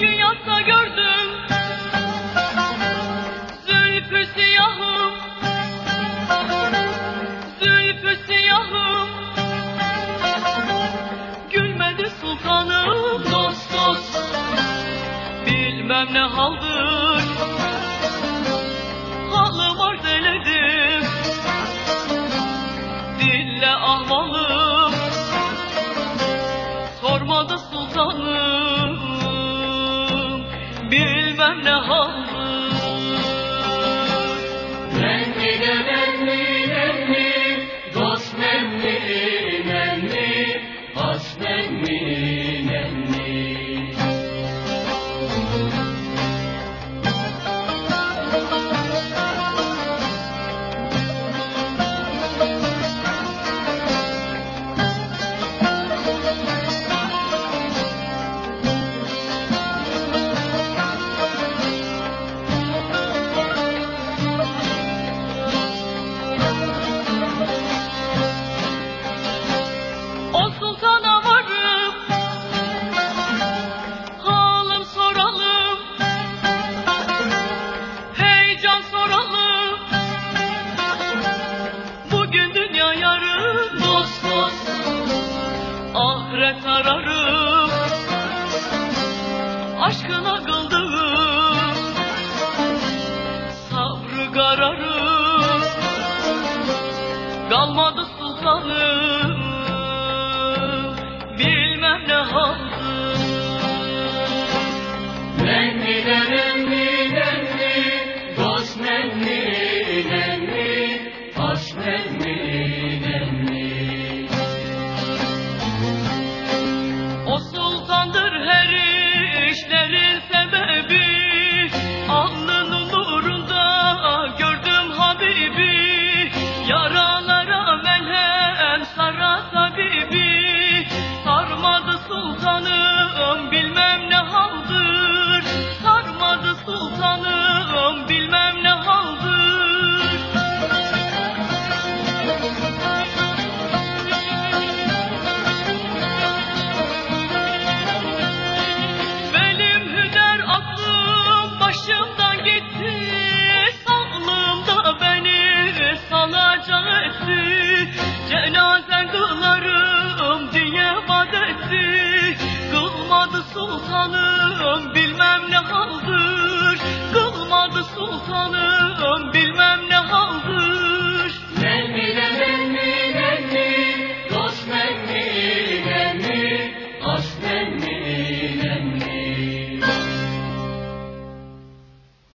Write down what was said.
Bugün gördüm. Zülfü siyahım. Zülfü siyahım. Gülmedi sultanım. Dost dost. Bilmem ne haldır. Halım arz eledim Dille ahvalım. Sormadı sultanım Bilmem ne haldır Nenni de nenni Heyecan soralım. Bugün dünya yarın Dost dost Ahiret ararım Aşkına kıldığım Sabrı kararım sultanım bilmem ne haldır. Kılmadı sultanım bilmem ne haldır